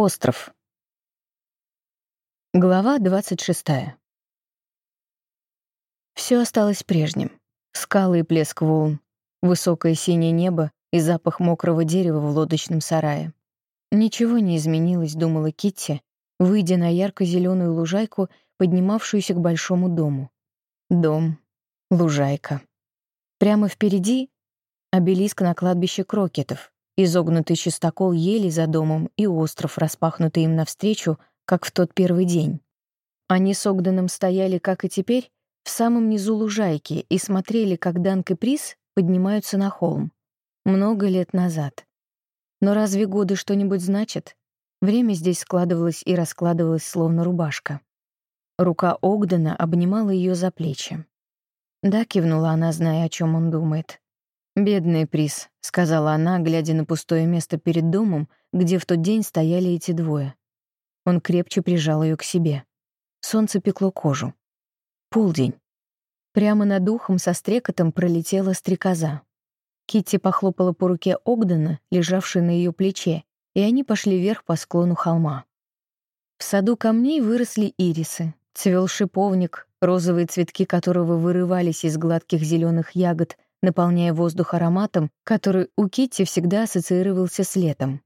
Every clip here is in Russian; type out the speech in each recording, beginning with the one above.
Остров. Глава 26. Все осталось прежним. Скалы и плеск волн, высокое синее небо и запах мокрого дерева в лодочном сарае. Ничего не изменилось, думала Китти, выйдя на ярко зеленую лужайку, поднимавшуюся к большому дому. Дом, лужайка. Прямо впереди — обелиск на кладбище крокетов, изогнутый чистокол ели за домом и остров, распахнутый им навстречу, как в тот первый день. Они с Огденом стояли, как и теперь, в самом низу лужайки и смотрели, как Данк и Приз поднимаются на холм. Много лет назад. Но разве годы что-нибудь значат? Время здесь складывалось и раскладывалось, словно рубашка. Рука Огдена обнимала ее за плечи. Да, кивнула она, зная, о чем он думает. «Бедный приз», — сказала она, глядя на пустое место перед домом, где в тот день стояли эти двое. Он крепче прижал ее к себе. Солнце пекло кожу. Полдень. Прямо над ухом со стрекотом пролетела стрекоза. Китти похлопала по руке Огдена, лежавшей на ее плече, и они пошли вверх по склону холма. В саду камней выросли ирисы, цвел шиповник, розовые цветки которого вырывались из гладких зеленых ягод — наполняя воздух ароматом, который у Китти всегда ассоциировался с летом.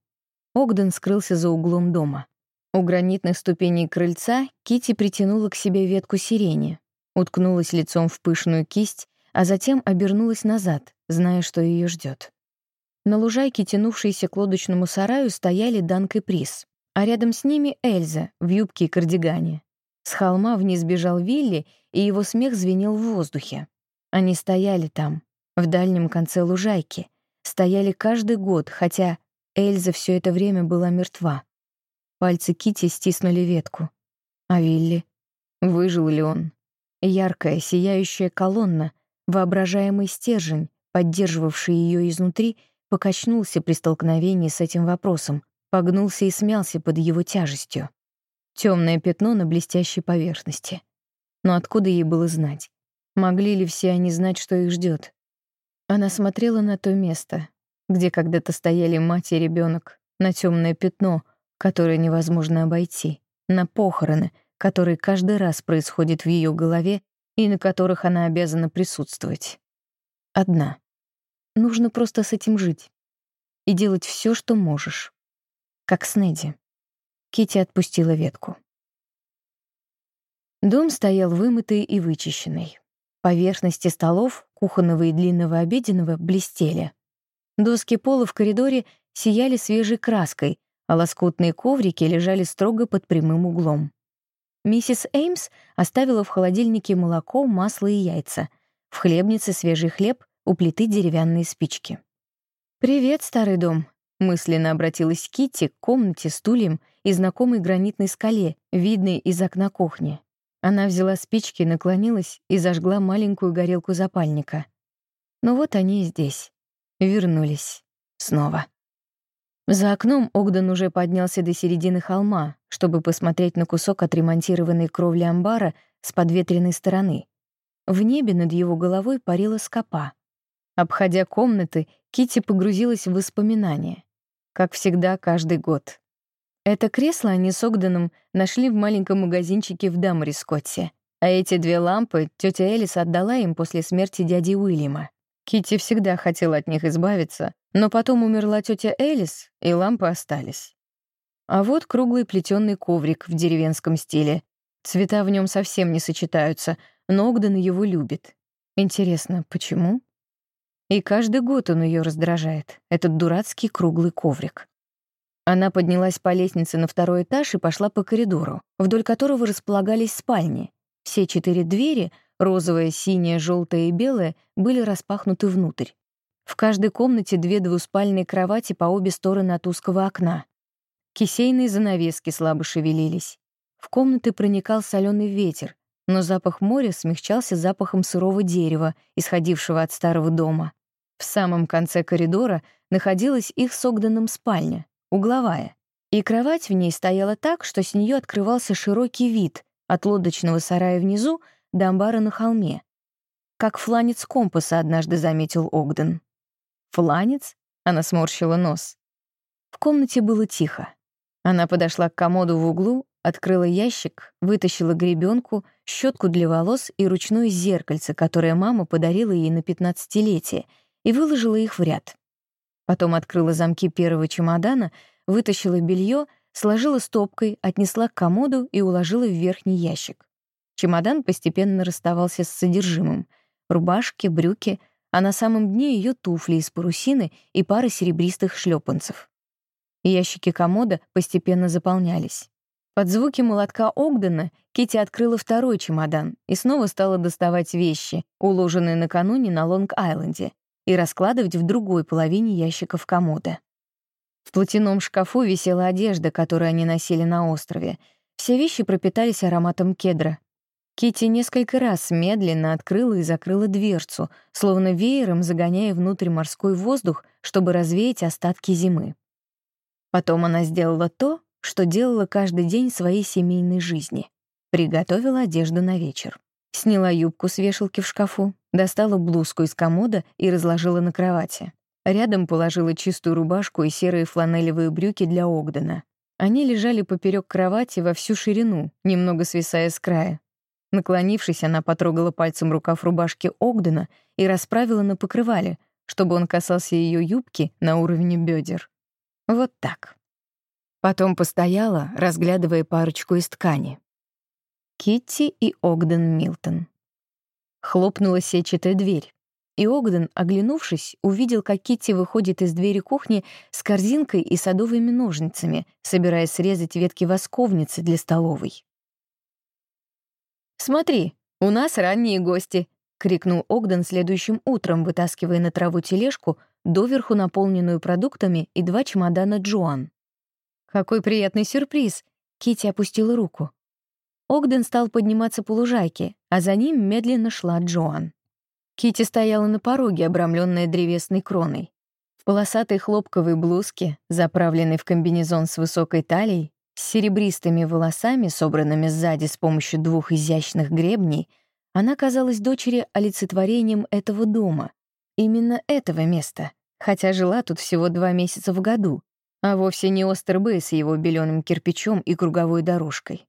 Огден скрылся за углом дома. У гранитных ступеней крыльца Китти притянула к себе ветку сирени, уткнулась лицом в пышную кисть, а затем обернулась назад, зная, что ее ждет. На лужайке, тянувшейся к лодочному сараю, стояли Данк и Приз, а рядом с ними Эльза в юбке и кардигане. С холма вниз бежал Вилли, и его смех звенел в воздухе. Они стояли там, в дальнем конце лужайки, стояли каждый год, хотя Эльза все это время была мертва. Пальцы Кити стиснули ветку. А Вилли? Выжил ли он? Яркая, сияющая колонна, воображаемый стержень, поддерживавший ее изнутри, покачнулся при столкновении с этим вопросом, погнулся и смялся под его тяжестью. Темное пятно на блестящей поверхности. Но откуда ей было знать? Могли ли все они знать, что их ждет? Она смотрела на то место, где когда-то стояли мать и ребенок, на темное пятно, которое невозможно обойти, на похороны, которые каждый раз происходят в ее голове и на которых она обязана присутствовать. Одна. Нужно просто с этим жить и делать все, что можешь. Как с Неди. Кити отпустила ветку. Дом стоял вымытый и вычищенный. Поверхности столов, кухонного и длинного обеденного, блестели. Доски пола в коридоре сияли свежей краской, а лоскутные коврики лежали строго под прямым углом. Миссис Эймс оставила в холодильнике молоко, масло и яйца. В хлебнице свежий хлеб, у плиты деревянные спички. «Привет, старый дом», — мысленно обратилась Китти к комнате, стульям и знакомой гранитной скале, видной из окна кухни. Она взяла спички, наклонилась и зажгла маленькую горелку запальника. Но вот они и здесь. Вернулись. Снова. За окном Огден уже поднялся до середины холма, чтобы посмотреть на кусок отремонтированной кровли амбара с подветренной стороны. В небе над его головой парила скопа. Обходя комнаты, Кити погрузилась в воспоминания. Как всегда, каждый год. Это кресло они с Огденом нашли в маленьком магазинчике в Дамрискотте, а эти две лампы тетя Элис отдала им после смерти дяди Уильяма. Кити всегда хотела от них избавиться, но потом умерла тетя Элис, и лампы остались. А вот круглый плетеный коврик в деревенском стиле. Цвета в нем совсем не сочетаются, но Огден его любит. Интересно, почему? И каждый год он ее раздражает, этот дурацкий круглый коврик. Она поднялась по лестнице на второй этаж и пошла по коридору, вдоль которого располагались спальни. Все четыре двери, розовая, синяя, желтая и белая, были распахнуты внутрь. В каждой комнате две двуспальные кровати по обе стороны от узкого окна. Кисейные занавески слабо шевелились. В комнаты проникал соленый ветер, но запах моря смягчался запахом сырого дерева, исходившего от старого дома. В самом конце коридора находилась их с Огденом спальня, угловая, и кровать в ней стояла так, что с нее открывался широкий вид от лодочного сарая внизу до амбара на холме. Как фланец компаса однажды заметил Огден. «Фланец?» — она сморщила нос. В комнате было тихо. Она подошла к комоду в углу, открыла ящик, вытащила гребенку, щетку для волос и ручное зеркальце, которое мама подарила ей на пятнадцатилетие, и выложила их в ряд. Потом открыла замки первого чемодана, вытащила белье, сложила стопкой, отнесла к комоду и уложила в верхний ящик. Чемодан постепенно расставался с содержимым. Рубашки, брюки, а на самом дне ее туфли из парусины и пара серебристых шлепанцев. Ящики комода постепенно заполнялись. Под звуки молотка Огдена Кити открыла второй чемодан и снова стала доставать вещи, уложенные накануне на Лонг-Айленде, и раскладывать в другой половине ящиков комода. В платяном шкафу висела одежда, которую они носили на острове. Все вещи пропитались ароматом кедра. Кити несколько раз медленно открыла и закрыла дверцу, словно веером загоняя внутрь морской воздух, чтобы развеять остатки зимы. Потом она сделала то, что делала каждый день своей семейной жизни. Приготовила одежду на вечер. Сняла юбку с вешалки в шкафу, достала блузку из комода и разложила на кровати. Рядом положила чистую рубашку и серые фланелевые брюки для Огдена. Они лежали поперек кровати во всю ширину, немного свисая с края. Наклонившись, она потрогала пальцем рукав рубашки Огдена и расправила на покрывале, чтобы он касался ее юбки на уровне бедер. Вот так. Потом постояла, разглядывая парочку из ткани. Китти и Огден Милтон. Хлопнула сетчатая дверь. И Огден, оглянувшись, увидел, как Китти выходит из двери кухни с корзинкой и садовыми ножницами, собираясь срезать ветки восковницы для столовой. «Смотри, у нас ранние гости!» — крикнул Огден следующим утром, вытаскивая на траву тележку, доверху наполненную продуктами и два чемодана Джоан. «Какой приятный сюрприз!» — Китти опустила руку. Огден стал подниматься по лужайке, а за ним медленно шла Джоан. Кити стояла на пороге, обрамленная древесной кроной. В полосатой хлопковой блузке, заправленной в комбинезон с высокой талией, с серебристыми волосами, собранными сзади с помощью двух изящных гребней, она казалась дочери олицетворением этого дома, именно этого места, хотя жила тут всего два месяца в году, а вовсе не Остербэй с его беленым кирпичом и круговой дорожкой.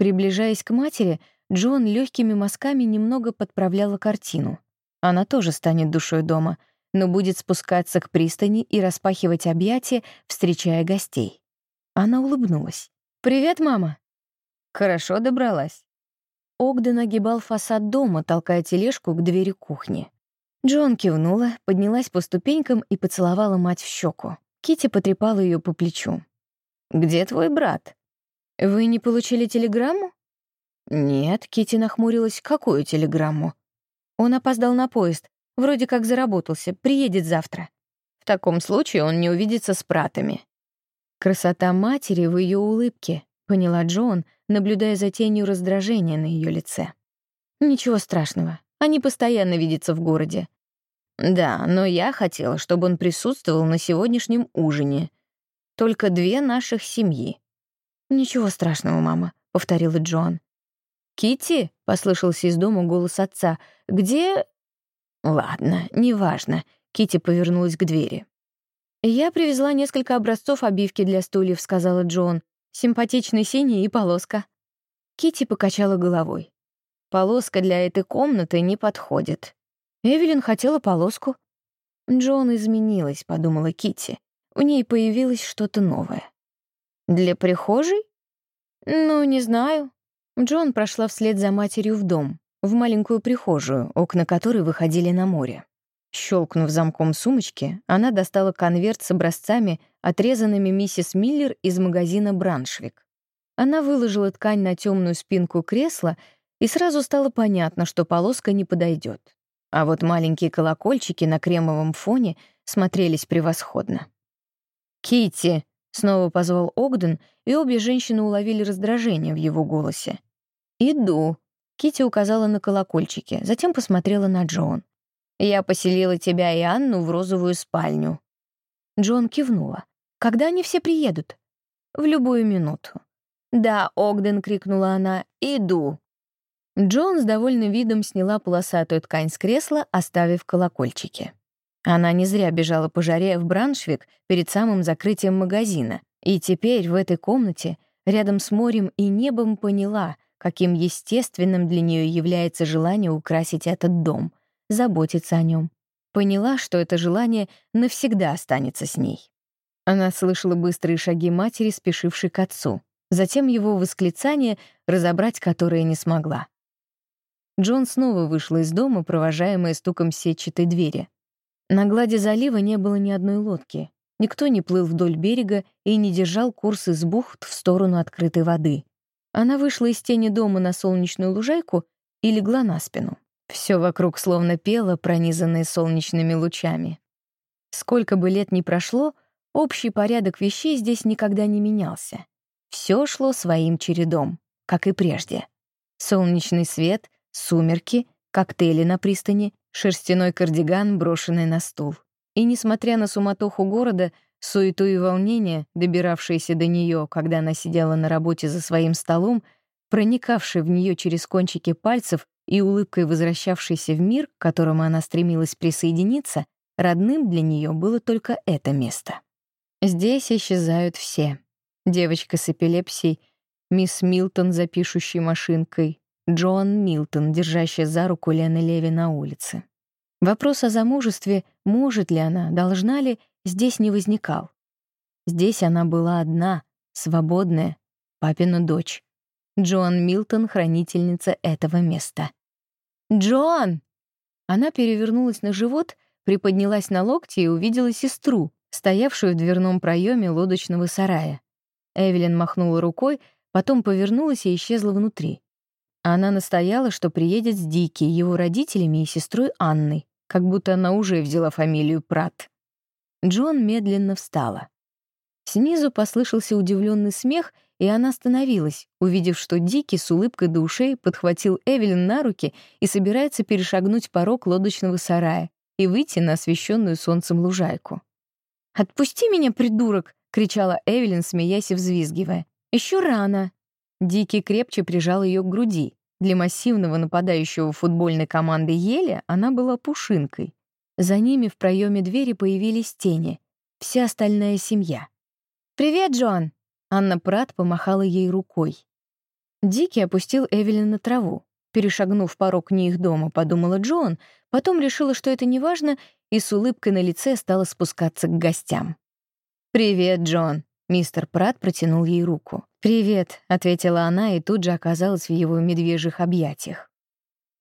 Приближаясь к матери, Джон легкими мазками немного подправляла картину. Она тоже станет душой дома, но будет спускаться к пристани и распахивать объятия, встречая гостей. Она улыбнулась. «Привет, мама!» «Хорошо добралась». Огден огибал фасад дома, толкая тележку к двери кухни. Джон кивнула, поднялась по ступенькам и поцеловала мать в щеку. Кити потрепала ее по плечу. «Где твой брат?» «Вы не получили телеграмму?» «Нет», — Кити нахмурилась. «Какую телеграмму?» «Он опоздал на поезд. Вроде как заработался. Приедет завтра». «В таком случае он не увидится с пратами». «Красота матери в ее улыбке», — поняла Джон, наблюдая за тенью раздражения на ее лице. «Ничего страшного. Они постоянно видятся в городе». «Да, но я хотела, чтобы он присутствовал на сегодняшнем ужине. Только две наших семьи». «Ничего страшного, мама», — повторила Джон. Кити, послышался из дома голос отца. Где? Ладно, неважно. Кити повернулась к двери. Я привезла несколько образцов обивки для стульев, сказала Джон. Симпатичный синий и полоска. Кити покачала головой. Полоска для этой комнаты не подходит. Эвелин хотела полоску. Джон изменилась, подумала Кити. У ней появилось что-то новое. Для прихожей? Ну, не знаю. Джон прошла вслед за матерью в дом, в маленькую прихожую, окна которой выходили на море. Щелкнув замком сумочки, она достала конверт с образцами, отрезанными миссис Миллер из магазина «Браншвик». Она выложила ткань на темную спинку кресла, и сразу стало понятно, что полоска не подойдет. А вот маленькие колокольчики на кремовом фоне смотрелись превосходно. Кити снова позвал Огден, и обе женщины уловили раздражение в его голосе. «Иду», — Кити указала на колокольчики, затем посмотрела на Джон. «Я поселила тебя и Анну в розовую спальню». Джон кивнула. «Когда они все приедут?» «В любую минуту». «Да», — Огден крикнула она, — «иду». Джон с довольным видом сняла полосатую ткань с кресла, оставив колокольчики. Она не зря бежала по жаре в Браншвик перед самым закрытием магазина, И теперь в этой комнате, рядом с морем и небом, поняла, каким естественным для нее является желание украсить этот дом, заботиться о нем. Поняла, что это желание навсегда останется с ней. Она слышала быстрые шаги матери, спешившей к отцу, затем его восклицание, разобрать которое не смогла. Джон снова вышла из дома, провожаемая стуком сетчатой двери. На глади залива не было ни одной лодки. Никто не плыл вдоль берега и не держал курс из бухт в сторону открытой воды. Она вышла из тени дома на солнечную лужайку и легла на спину. Все вокруг словно пело, пронизанное солнечными лучами. Сколько бы лет ни прошло, общий порядок вещей здесь никогда не менялся. Все шло своим чередом, как и прежде. Солнечный свет, сумерки, коктейли на пристани, шерстяной кардиган, брошенный на стул. И несмотря на суматоху города, суету и волнение, добиравшиеся до нее, когда она сидела на работе за своим столом, проникавшие в нее через кончики пальцев и улыбкой возвращавшейся в мир, к которому она стремилась присоединиться, родным для нее было только это место. Здесь исчезают все. Девочка с эпилепсией, мисс Милтон за пишущей машинкой, Джоан Милтон, держащая за руку Лены Леви на улице. Вопрос о замужестве, может ли она, должна ли, здесь не возникал. Здесь она была одна, свободная, папина дочь. Джоан Милтон — хранительница этого места. «Джоан!» Она перевернулась на живот, приподнялась на локти и увидела сестру, стоявшую в дверном проеме лодочного сарая. Эвелин махнула рукой, потом повернулась и исчезла внутри. Она настояла, что приедет с Дики, его родителями и сестрой Анной, как будто она уже взяла фамилию Прат. Джон медленно встала. Снизу послышался удивленный смех, и она остановилась, увидев, что Дики с улыбкой до ушей подхватил Эвелин на руки и собирается перешагнуть порог лодочного сарая и выйти на освещенную солнцем лужайку. «Отпусти меня, придурок!» — кричала Эвелин, смеясь и взвизгивая. Еще рано!» Дикий крепче прижал ее к груди. Для массивного нападающего футбольной команды Ели она была пушинкой. За ними в проеме двери появились тени. Вся остальная семья. «Привет, Джон!» Анна Прат помахала ей рукой. Дикий опустил Эвелин на траву. Перешагнув порог не их дома, подумала Джон, потом решила, что это неважно, и с улыбкой на лице стала спускаться к гостям. «Привет, Джон!» Мистер Прат протянул ей руку. «Привет», — ответила она и тут же оказалась в его медвежьих объятиях.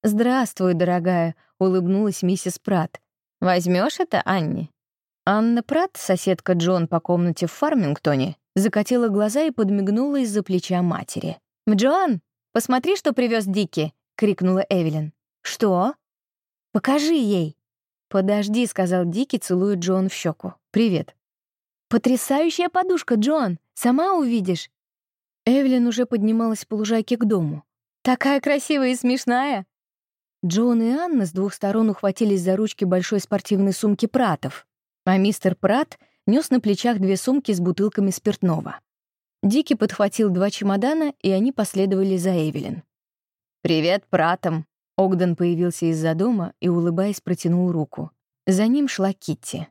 «Здравствуй, дорогая», — улыбнулась миссис Прат. Возьмешь это, Анни?» Анна Прат, соседка Джон по комнате в Фармингтоне, закатила глаза и подмигнула из-за плеча матери. «Джон, посмотри, что привез Дики!» — крикнула Эвелин. «Что?» «Покажи ей!» «Подожди», — сказал Дики, целуя Джон в щеку. «Привет». «Потрясающая подушка, Джон! Сама увидишь!» Эвелин уже поднималась по лужайке к дому. «Такая красивая и смешная!» Джон и Анна с двух сторон ухватились за ручки большой спортивной сумки Пратов, а мистер Прат нес на плечах две сумки с бутылками спиртного. Дики подхватил два чемодана, и они последовали за Эвелин. «Привет, Пратам!» Огден появился из-за дома и, улыбаясь, протянул руку. За ним шла Китти.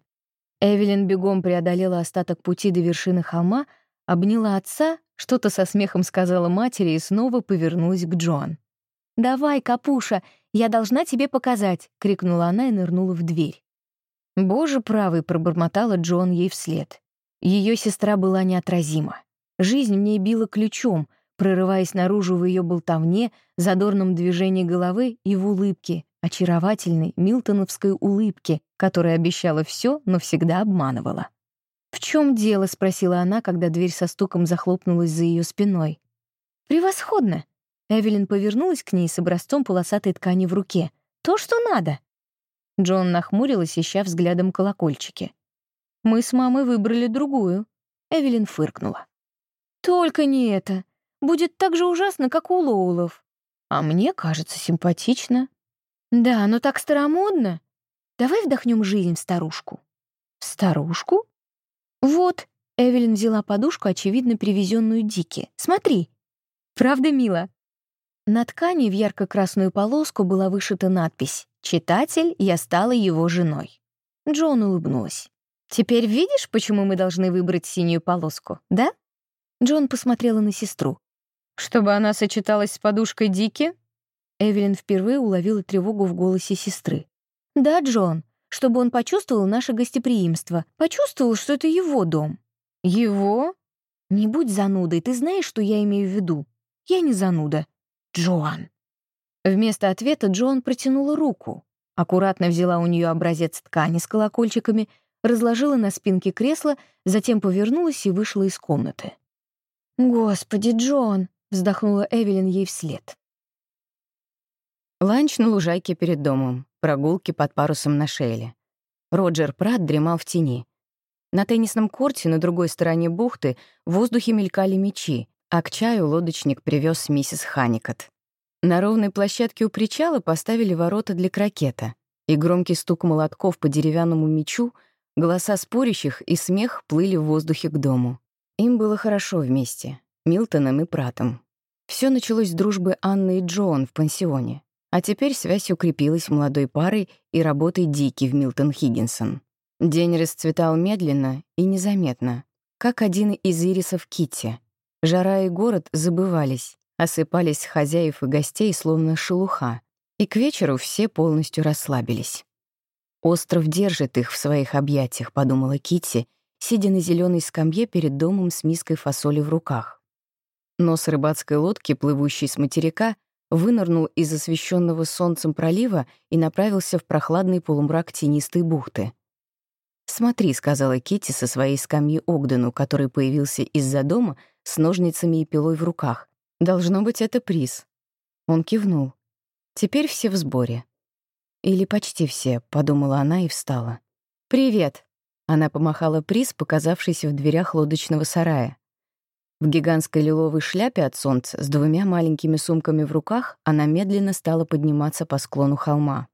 Эвелин бегом преодолела остаток пути до вершины холма, обняла отца, что-то со смехом сказала матери и снова повернулась к Джоан. «Давай, Капуша, я должна тебе показать!» — крикнула она и нырнула в дверь. «Боже правый!» — пробормотала Джоан ей вслед. Ее сестра была неотразима. Жизнь мне била ключом, прорываясь наружу в ее болтовне, задорном движении головы и в улыбке, очаровательной милтоновской улыбке, которая обещала все, но всегда обманывала. «В чем дело?» — спросила она, когда дверь со стуком захлопнулась за ее спиной. «Превосходно!» Эвелин повернулась к ней с образцом полосатой ткани в руке. «То, что надо!» Джон нахмурилась, ища взглядом колокольчики. «Мы с мамой выбрали другую». Эвелин фыркнула. «Только не это. Будет так же ужасно, как у Лоулов. А мне кажется симпатично». «Да, но так старомодно. Давай вдохнем жизнь в старушку». «В старушку?» «Вот», — Эвелин взяла подушку, очевидно, привезенную Дики. «Смотри». «Правда, мило?» На ткани в ярко-красную полоску была вышита надпись «Читатель, я стала его женой». Джон улыбнулась. Теперь видишь, почему мы должны выбрать синюю полоску, да? Джон посмотрела на сестру. Чтобы она сочеталась с подушкой Дики? Эвелин впервые уловила тревогу в голосе сестры. Да, Джон, чтобы он почувствовал наше гостеприимство, почувствовал, что это его дом. Его? Не будь занудой, ты знаешь, что я имею в виду. Я не зануда. Джоан. Вместо ответа Джон протянула руку, аккуратно взяла у нее образец ткани с колокольчиками, разложила на спинке кресла, затем повернулась и вышла из комнаты. «Господи, Джон!» — вздохнула Эвелин ей вслед. Ланч на лужайке перед домом, прогулки под парусом на Шейле. Роджер Пратт дремал в тени. На теннисном корте на другой стороне бухты в воздухе мелькали мечи, а к чаю лодочник привез миссис Ханикот. На ровной площадке у причала поставили ворота для крокета, и громкий стук молотков по деревянному мечу, голоса спорящих и смех плыли в воздухе к дому. Им было хорошо вместе, Милтоном и Пратом. Все началось с дружбы Анны и Джоан в пансионе, а теперь связь укрепилась молодой парой и работой Дики в Милтон Хиггинсон. День расцветал медленно и незаметно, как один из ирисов Китти. Жара и город забывались, осыпались хозяев и гостей словно шелуха, и к вечеру все полностью расслабились. «Остров держит их в своих объятиях», — подумала Китти, сидя на зеленой скамье перед домом с миской фасоли в руках. Нос рыбацкой лодки, плывущей с материка, вынырнул из освещенного солнцем пролива и направился в прохладный полумрак тенистой бухты. «Смотри», — сказала Китти со своей скамьи Огдену, который появился из-за дома с ножницами и пилой в руках. Должно быть, это приз. Он кивнул. Теперь все в сборе. Или почти все, подумала она и встала. Привет. Она помахала приз, показавшийся в дверях лодочного сарая. В гигантской лиловой шляпе от солнца с двумя маленькими сумками в руках она медленно стала подниматься по склону холма.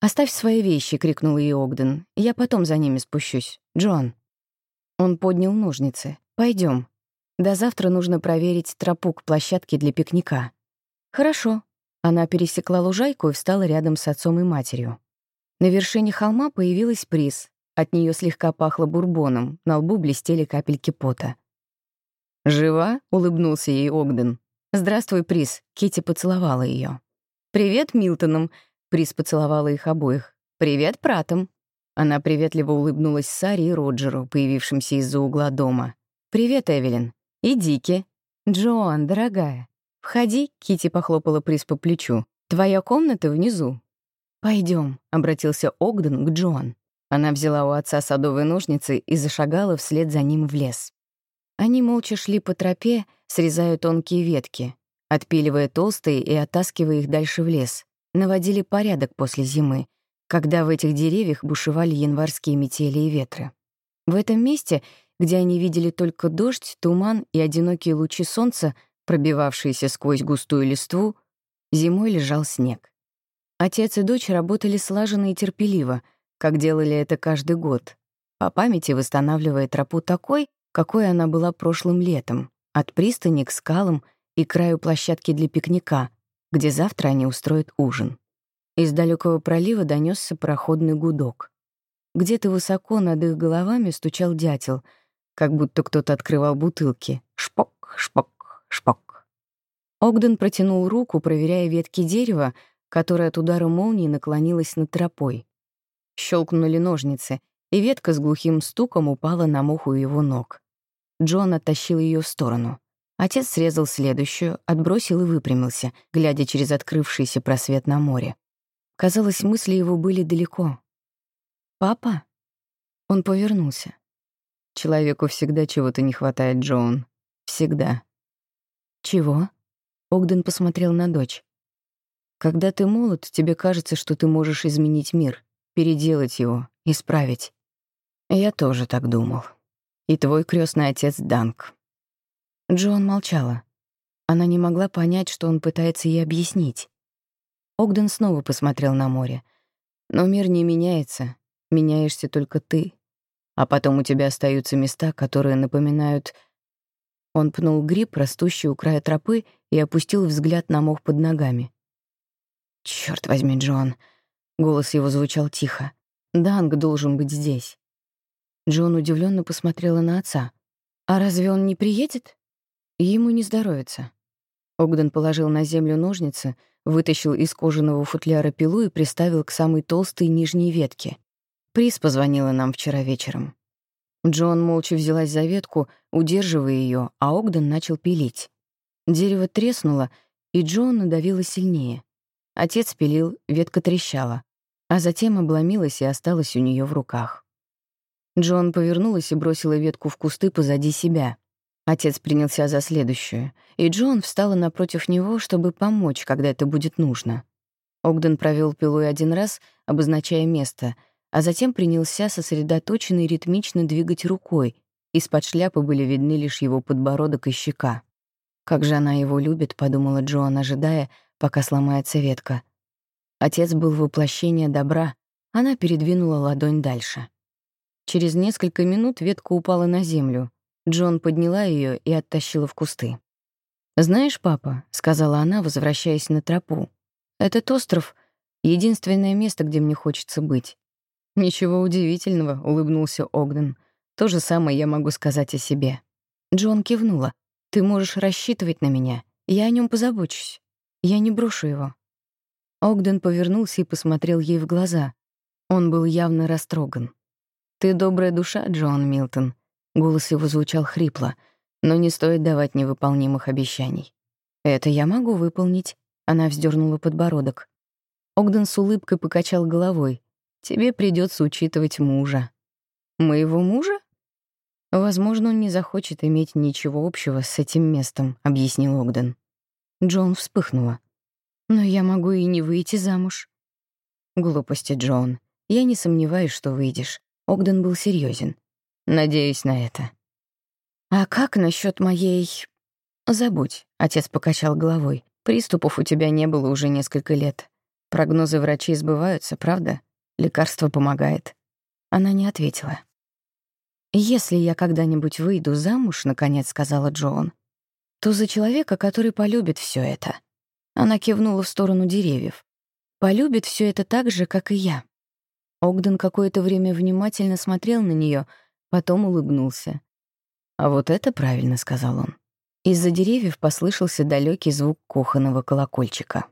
«Оставь свои вещи», — крикнул ей Огден. «Я потом за ними спущусь. Джон». Он поднял ножницы. Пойдем. До завтра нужно проверить тропу к площадке для пикника. Хорошо. Она пересекла лужайку и встала рядом с отцом и матерью. На вершине холма появилась приз. От нее слегка пахло бурбоном, на лбу блестели капельки пота. «Жива?» — улыбнулся ей Огден. «Здравствуй, приз!» — Кити поцеловала ее. «Привет, Милтоном!» — приз поцеловала их обоих. «Привет, Пратом!» Она приветливо улыбнулась Саре и Роджеру, появившимся из-за угла дома. «Привет, Эвелин!» И Дики. «Джоан, дорогая, входи», — Кити похлопала приз по плечу. «Твоя комната внизу». Пойдем, обратился Огден к Джоан. Она взяла у отца садовые ножницы и зашагала вслед за ним в лес. Они молча шли по тропе, срезая тонкие ветки, отпиливая толстые и оттаскивая их дальше в лес. Наводили порядок после зимы, когда в этих деревьях бушевали январские метели и ветры. В этом месте где они видели только дождь, туман и одинокие лучи солнца, пробивавшиеся сквозь густую листву, зимой лежал снег. Отец и дочь работали слаженно и терпеливо, как делали это каждый год, по памяти восстанавливая тропу такой, какой она была прошлым летом, от пристани к скалам и краю площадки для пикника, где завтра они устроят ужин. Из далекого пролива донесся проходный гудок. Где-то высоко над их головами стучал дятел — как будто кто-то открывал бутылки. Шпок, шпок, шпок. Огден протянул руку, проверяя ветки дерева, которое от удара молнии наклонилось над тропой. Щелкнули ножницы, и ветка с глухим стуком упала на мох у его ног. Джон оттащил ее в сторону. Отец срезал следующую, отбросил и выпрямился, глядя через открывшийся просвет на море. Казалось, мысли его были далеко. «Папа?» Он повернулся. Человеку всегда чего-то не хватает, Джоун. Всегда. Чего? Огден посмотрел на дочь. Когда ты молод, тебе кажется, что ты можешь изменить мир, переделать его, исправить. Я тоже так думал. И твой крестный отец Данк. Джоан молчала. Она не могла понять, что он пытается ей объяснить. Огден снова посмотрел на море. Но мир не меняется, меняешься только ты а потом у тебя остаются места, которые напоминают... Он пнул гриб, растущий у края тропы, и опустил взгляд на мох под ногами. Черт возьми, Джон. Голос его звучал тихо. Данг должен быть здесь. Джон удивленно посмотрела на отца. «А разве он не приедет?» «Ему не здоровится». Огден положил на землю ножницы, вытащил из кожаного футляра пилу и приставил к самой толстой нижней ветке. Приз позвонила нам вчера вечером. Джон молча взялась за ветку, удерживая ее, а Огден начал пилить. Дерево треснуло, и Джон надавила сильнее. Отец пилил, ветка трещала, а затем обломилась и осталась у нее в руках. Джон повернулась и бросила ветку в кусты позади себя. Отец принялся за следующую, и Джон встала напротив него, чтобы помочь, когда это будет нужно. Огден провел пилой один раз, обозначая место, а затем принялся сосредоточенно и ритмично двигать рукой. Из-под шляпы были видны лишь его подбородок и щека. «Как же она его любит», — подумала Джоан, ожидая, пока сломается ветка. Отец был воплощение добра, она передвинула ладонь дальше. Через несколько минут ветка упала на землю. Джон подняла ее и оттащила в кусты. «Знаешь, папа», — сказала она, возвращаясь на тропу, «этот остров — единственное место, где мне хочется быть». «Ничего удивительного», — улыбнулся Огден. «То же самое я могу сказать о себе». Джон кивнула. «Ты можешь рассчитывать на меня. Я о нем позабочусь. Я не брошу его». Огден повернулся и посмотрел ей в глаза. Он был явно растроган. «Ты добрая душа, Джон Милтон». Голос его звучал хрипло, но не стоит давать невыполнимых обещаний. «Это я могу выполнить», — она вздернула подбородок. Огден с улыбкой покачал головой. «Тебе придется учитывать мужа». «Моего мужа?» «Возможно, он не захочет иметь ничего общего с этим местом», — объяснил Огден. Джон вспыхнула. «Но я могу и не выйти замуж». «Глупости, Джон. Я не сомневаюсь, что выйдешь. Огден был серьезен. Надеюсь на это. А как насчет моей... Забудь, отец покачал головой. Приступов у тебя не было уже несколько лет. Прогнозы врачей сбываются, правда? Лекарство помогает. Она не ответила. «Если я когда-нибудь выйду замуж, — наконец сказала Джоан, — то за человека, который полюбит все это». Она кивнула в сторону деревьев. «Полюбит все это так же, как и я. Огден какое-то время внимательно смотрел на нее, потом улыбнулся. «А вот это правильно», — сказал он. Из-за деревьев послышался далекий звук кухонного колокольчика.